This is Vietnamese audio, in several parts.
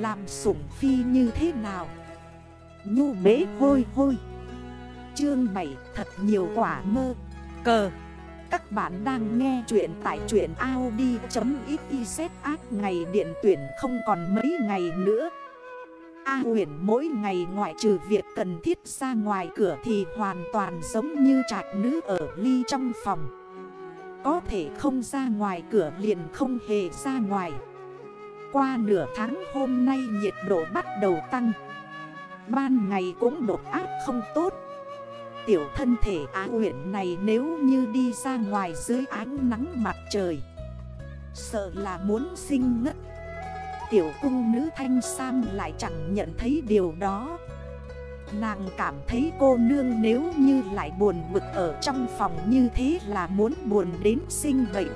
Làm sủng phi như thế nào? Nhu bế hôi hôi. Chương 7 thật nhiều quả mơ. Cờ. Các bạn đang nghe chuyện tại chuyện Audi.xyz ác ngày điện tuyển không còn mấy ngày nữa. A huyền mỗi ngày ngoại trừ việc cần thiết ra ngoài cửa thì hoàn toàn giống như trạch nữ ở ly trong phòng. Có thể không ra ngoài cửa liền không hề ra ngoài. Qua nửa tháng hôm nay nhiệt độ bắt đầu tăng. Ban ngày cũng đột áp không tốt. Tiểu thân thể á huyện này nếu như đi ra ngoài dưới ánh nắng mặt trời, Sợ là muốn sinh ngất. Tiểu cung nữ thanh sam lại chẳng nhận thấy điều đó. Nàng cảm thấy cô nương nếu như lại buồn bực ở trong phòng như thế là muốn buồn đến sinh bệnh.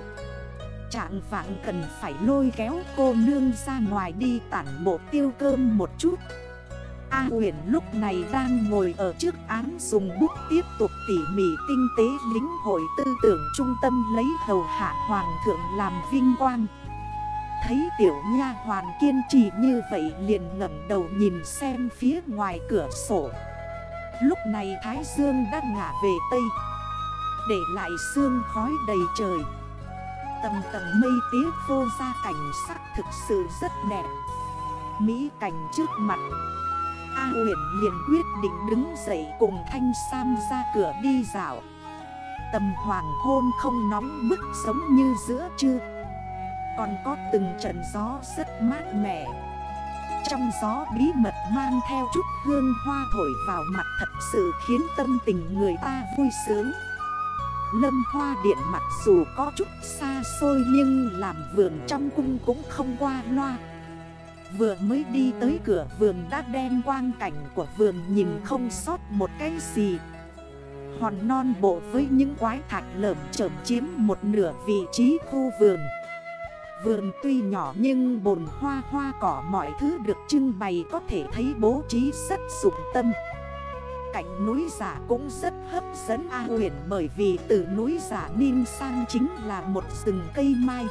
Trạng vạn cần phải lôi kéo cô nương ra ngoài đi tản bộ tiêu cơm một chút. A huyền lúc này đang ngồi ở trước án dùng bút tiếp tục tỉ mỉ tinh tế lính hội tư tưởng trung tâm lấy hầu hạ hoàng thượng làm vinh quang. Thấy tiểu nha hoàn kiên trì như vậy liền ngẩn đầu nhìn xem phía ngoài cửa sổ. Lúc này Thái Dương đã ngả về Tây, Để lại sương khói đầy trời. Tầm tầm mây tía vô ra cảnh sắc thực sự rất đẹp. Mỹ cảnh trước mặt. A huyện liền quyết định đứng dậy cùng Thanh Sam ra cửa đi dạo. Tầm hoàng hôn không nóng bức sống như giữa trưa. Còn có từng trận gió rất mát mẻ. Trong gió bí mật mang theo chút hương hoa thổi vào mặt thật sự khiến tâm tình người ta vui sướng. Lâm hoa điện mặc dù có chút xa xôi nhưng làm vườn trong cung cũng không qua loa. Vừa mới đi tới cửa vườn đã đem quang cảnh của vườn nhìn không sót một cái gì. Hòn non bộ với những quái thạch lởm chởm chiếm một nửa vị trí khu vườn. Vườn tuy nhỏ nhưng bồn hoa hoa cỏ mọi thứ được trưng bày có thể thấy bố trí rất dụng tâm. Cảnh núi giả cũng rất hấp dẫn A huyền bởi vì từ núi giả Ninh sang chính là một rừng cây mai.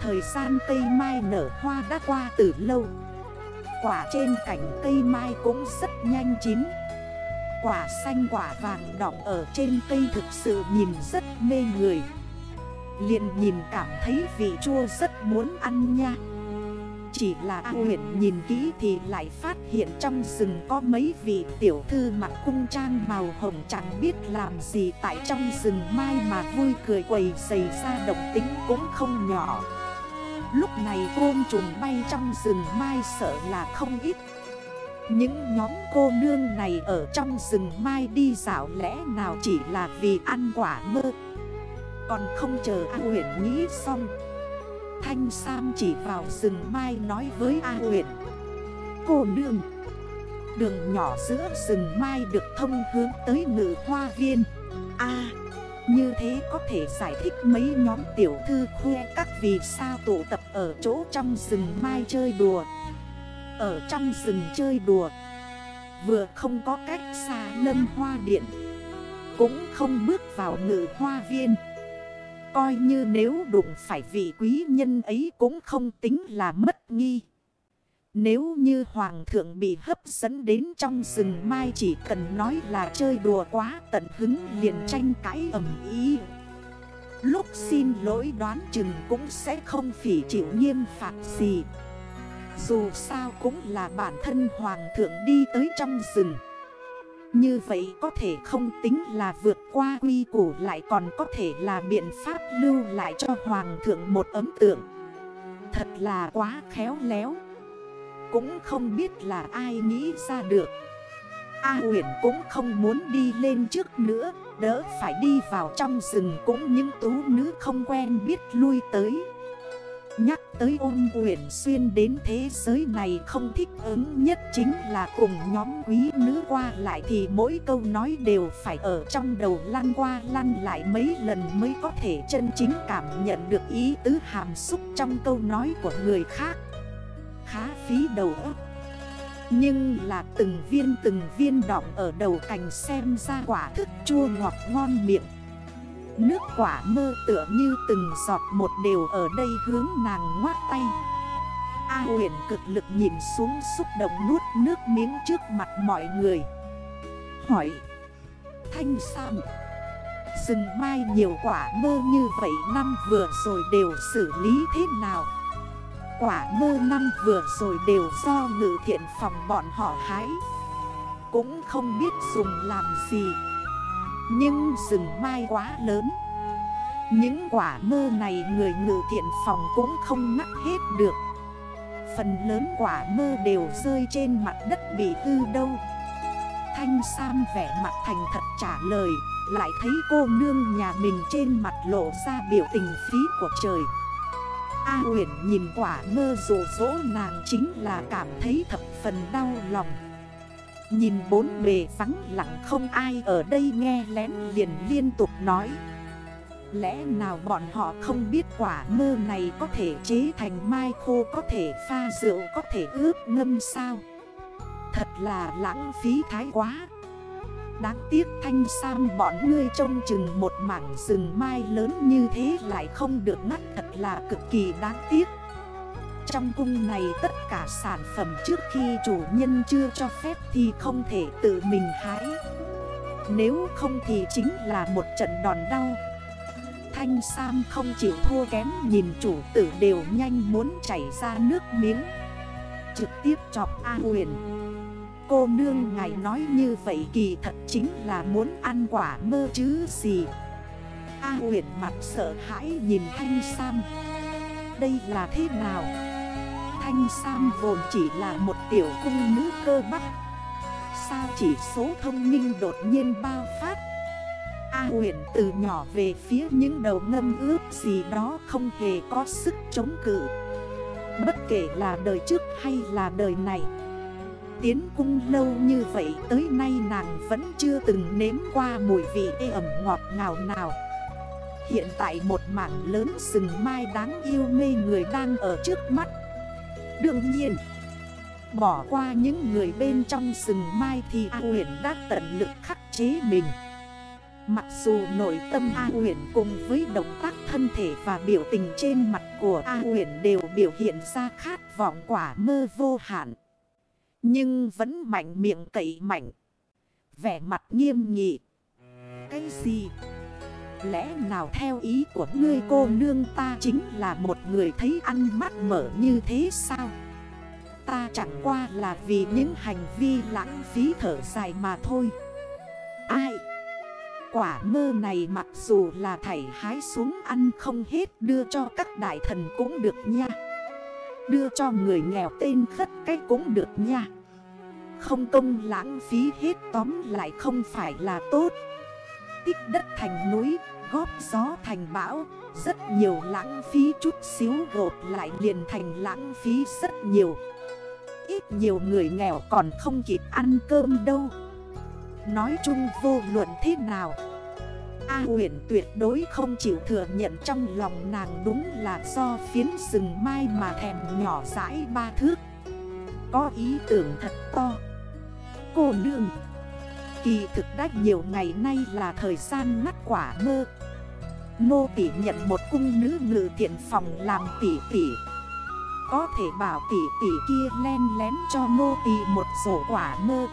Thời gian cây mai nở hoa đã qua từ lâu. Quả trên cành cây mai cũng rất nhanh chín. Quả xanh quả vàng đọng ở trên cây thực sự nhìn rất mê người. Liền nhìn cảm thấy vị chua rất muốn ăn nha. Chỉ là A huyền nhìn kỹ thì lại phát hiện trong rừng có mấy vị tiểu thư mặc cung trang màu hồng chẳng biết làm gì Tại trong rừng mai mà vui cười quầy xảy ra động tính cũng không nhỏ. Lúc này côn trùng bay trong rừng mai sợ là không ít. Những nhóm cô nương này ở trong rừng mai đi dạo lẽ nào chỉ là vì ăn quả mơ. Còn không chờ A huyền nghĩ xong Thanh Sam chỉ vào rừng mai nói với A huyền Cô nương, Đường nhỏ giữa rừng mai được thông hướng tới ngự hoa viên. A, như thế có thể giải thích mấy nhóm tiểu thư khoe các vì sao tụ tập ở chỗ trong rừng mai chơi đùa. Ở trong rừng chơi đùa, Vừa không có cách xa lâm hoa điện, Cũng không bước vào ngự hoa viên. Coi như nếu đụng phải vị quý nhân ấy cũng không tính là mất nghi nếu như hoàng thượng bị hấp dẫn đến trong rừng mai chỉ cần nói là chơi đùa quá tận hứng liền tranh cãi ẩm ý. Lúc xin lỗi đoán chừng cũng sẽ không phỉ chịu nghiêm phạt gì. Dù sao cũng là bản thân hoàng thượng đi tới trong rừng. Như vậy có thể không tính là vượt qua quy củ, lại còn có thể là biện pháp lưu lại cho hoàng thượng một ấm tượng. Thật là quá khéo léo. Cũng không biết là ai nghĩ ra được A huyền cũng không muốn đi lên trước nữa, Đỡ phải đi vào trong rừng cũng những tú nữ không quen biết lui tới Nhắc tới ôn quyển xuyên đến thế giới này không thích ứng nhất chính là cùng nhóm quý nữ qua lại Thì mỗi câu nói đều phải ở trong đầu lăn qua lăn lại mấy lần mới có thể chân chính cảm nhận được ý tứ hàm xúc trong câu nói của người khác. Khá phí đầu óc. Nhưng là từng viên từng viên đọng ở đầu cành xem ra quả thức chua ngọt ngon miệng. Nước quả mơ tựa như từng giọt một đều ở đây hướng nàng ngoát tay. A huyền cực lực nhìn xuống xúc động nuốt nước miếng trước mặt mọi người. Hỏi, Thanh Sam, Rừng mai nhiều quả mơ như vậy năm vừa rồi đều xử lý thế nào? Quả mơ năm vừa rồi đều do ngự thiện phòng bọn họ hái. Cũng không biết dùng làm gì. Nhưng rừng mai quá lớn. Những quả mơ này người ngự thiện phòng cũng không ngắt hết được. Phần lớn quả mơ đều rơi trên mặt đất bị hư đâu. Thanh Sam vẻ mặt thành thật trả lời, Lại thấy cô nương nhà mình trên mặt lộ ra biểu tình phí của trời. A uyển nhìn quả mơ rủ rỗ nàng chính là cảm thấy thập phần đau lòng. Nhìn bốn bề vắng lặng không ai ở đây nghe lén liền liên tục nói. Lẽ nào bọn họ không biết quả mơ này có thể chế thành mai khô Có thể pha rượu, có thể ướp ngâm sao? Thật là lãng phí thái quá. Đáng tiếc thanh sam bọn ngươi trông chừng một mảng rừng mai lớn như thế lại không được ngắt thật là cực kỳ đáng tiếc. Trong cung này tất cả sản phẩm trước khi chủ nhân chưa cho phép thì không thể tự mình hái. Nếu không thì chính là một trận đòn đau. Thanh Sam không chịu thua kém, nhìn chủ tử đều nhanh muốn chảy ra nước miếng. Trực tiếp chọc A huyền. Cô nương ngài nói như vậy kỳ thật chính là muốn ăn quả mơ chứ gì. A huyền mặt sợ hãi nhìn Thanh Sam. Đây là thế nào? Thanh Sam vốn chỉ là một tiểu cung nữ cơ bắp. Sao chỉ số thông minh đột nhiên bao phát? A huyền từ nhỏ về phía những đầu ngâm ướp gì đó không hề có sức chống cự. Bất kể là đời trước hay là đời này, Tiến cung lâu như vậy tới nay nàng vẫn chưa từng nếm qua mùi vị ê ẩm ngọt ngào nào. Hiện tại một mảng lớn sừng mai đáng yêu mê người đang ở trước mắt. Đương nhiên, Bỏ qua những người bên trong sừng mai thì A huyền đã tận lực khắc chế mình Mặc dù nội tâm A huyền cùng với động tác thân thể và biểu tình trên mặt của A huyền đều biểu hiện ra khát vọng quả mơ vô hạn. Nhưng vẫn mạnh miệng cậy mạnh. Vẻ mặt nghiêm nghị. Cái gì? Lẽ nào theo ý của ngươi cô nương ta chính là một người thấy ăn mắt mở như thế sao? Ta chẳng qua là vì những hành vi lãng phí thở dài mà thôi. Ai? Quả mơ này mặc dù là thảy hái xuống ăn không hết đưa cho các đại thần cũng được nha Đưa cho người nghèo tên khất cái cũng được nha Không công lãng phí hết tóm lại không phải là tốt Tích đất thành núi, góp gió thành bão Rất nhiều lãng phí chút xíu gột lại liền thành lãng phí rất nhiều. Ít nhiều người nghèo còn không kịp ăn cơm đâu. Nói chung vô luận thế nào A huyện tuyệt đối không chịu thừa nhận trong lòng nàng đúng là do phiến rừng mai mà thèm nhỏ rãi ba thước. Có ý tưởng thật to. Cô nương Kỳ thực đã nhiều ngày nay là thời gian ngắt quả mơ Nô tỷ nhận một cung nữ ngự thiện phòng làm tỷ tỷ. Có thể bảo tỷ tỷ kia len lén cho nô tỷ một sổ quả mơ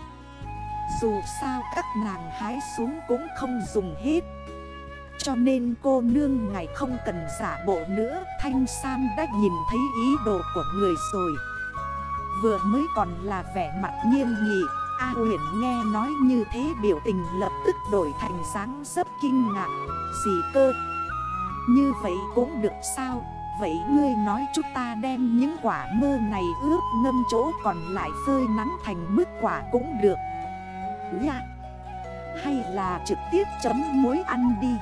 dù sao các nàng hái xuống cũng không dùng hết. Cho nên cô nương ngài không cần giả bộ nữa, Thanh Sam đã nhìn thấy ý đồ của người rồi. Vừa mới còn là vẻ mặt nghiêm nghị. A huyền nghe nói như thế biểu tình lập tức đổi thành sáng rất kinh ngạc. Gì cơ? Như vậy cũng được sao? Vậy ngươi nói chúng ta đem những quả mơ này ướp ngâm chỗ còn lại phơi nắng thành mức quả cũng được. Nha Hay là trực tiếp chấm muối ăn đi.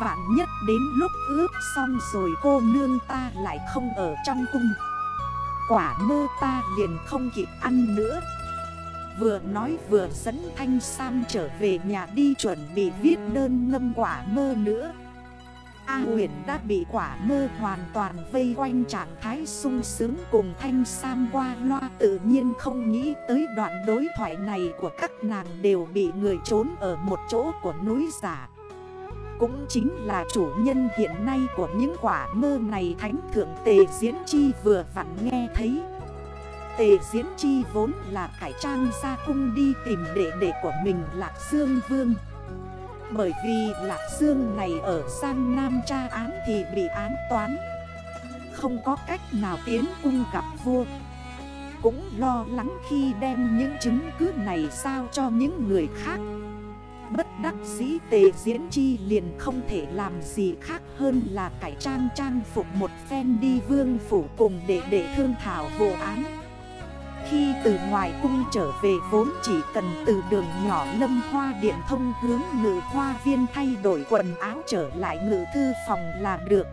Vạn nhất đến lúc ướp xong rồi cô nương ta lại không ở trong cung. Quả mơ ta liền không kịp ăn nữa. Vừa nói vừa dẫn Thanh Sam trở về nhà đi chuẩn bị viết đơn ngâm quả mơ nữa. A huyền đã bị quả mơ hoàn toàn vây quanh trạng thái sung sướng cùng thanh sam qua loa Tự nhiên không nghĩ tới đoạn đối thoại này của các nàng đều bị người trốn ở một chỗ của núi giả. Cũng chính là chủ nhân hiện nay của những quả mơ này Thánh Thượng Tề Diễn Chi vừa vặn nghe thấy. Tề Diễn Chi vốn là cải trang ra cung đi tìm đệ đệ của mình Lạc Dương Vương. Bởi vì Lạc Dương này ở Giang Nam tra án thì bị án toán. Không có cách nào tiến cung gặp vua. Cũng lo lắng khi đem những chứng cứ này sao cho những người khác. Bất đắc dĩ tề diễn chi liền không thể làm gì khác hơn là cải trang trang phục một phen đi vương phủ cùng để để thương thảo vụ án. Khi từ ngoài cung trở về vốn chỉ cần từ đường nhỏ lâm hoa điện thông hướng ngự hoa viên thay đổi quần áo trở lại ngự thư phòng là được.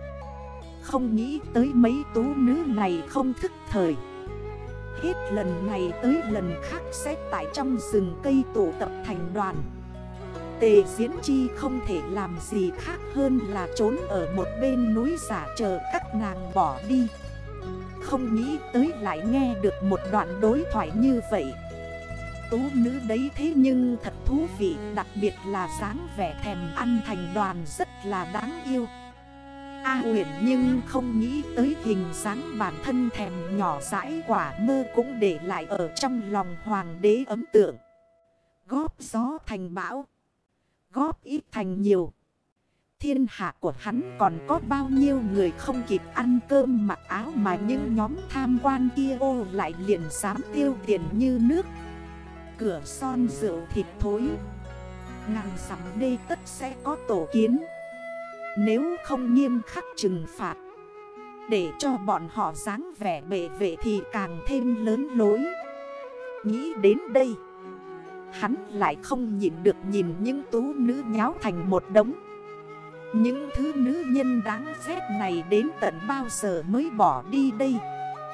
Không nghĩ tới mấy tú nữ này không thức thời. Hết lần này tới lần khác sẽ tại trong rừng cây tụ tập thành đoàn. Tề Diễn Chi không thể làm gì khác hơn là trốn ở một bên núi giả chờ các nàng bỏ đi. Không nghĩ tới lại nghe được một đoạn đối thoại như vậy. Tú nữ đấy thế nhưng thật thú vị, Đặc biệt là dáng vẻ thèm ăn thành đoàn rất là đáng yêu. A huyền nhưng không nghĩ tới hình dáng bản thân thèm nhỏ dãi quả mơ cũng để lại ở trong lòng hoàng đế ấm tượng. Góp gió thành bão, góp ít thành nhiều. Thiên hạ của hắn còn có bao nhiêu người không kịp ăn cơm mặc áo mà những nhóm tham quan kia ô lại liền dám tiêu tiền như nước. Cửa son rượu thịt thối. Ngàn sắm đây tất sẽ có tổ kiến. Nếu không nghiêm khắc trừng phạt. Để cho bọn họ dáng vẻ bệ vệ thì càng thêm lớn lối. Nghĩ đến đây. Hắn lại không nhìn được nhìn những tú nữ nháo thành một đống những thứ nữ nhân đáng ghét này đến tận bao giờ mới bỏ đi đây?